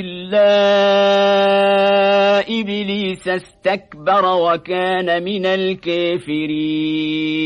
إلا إبليس استكبر وكان من الكافرين.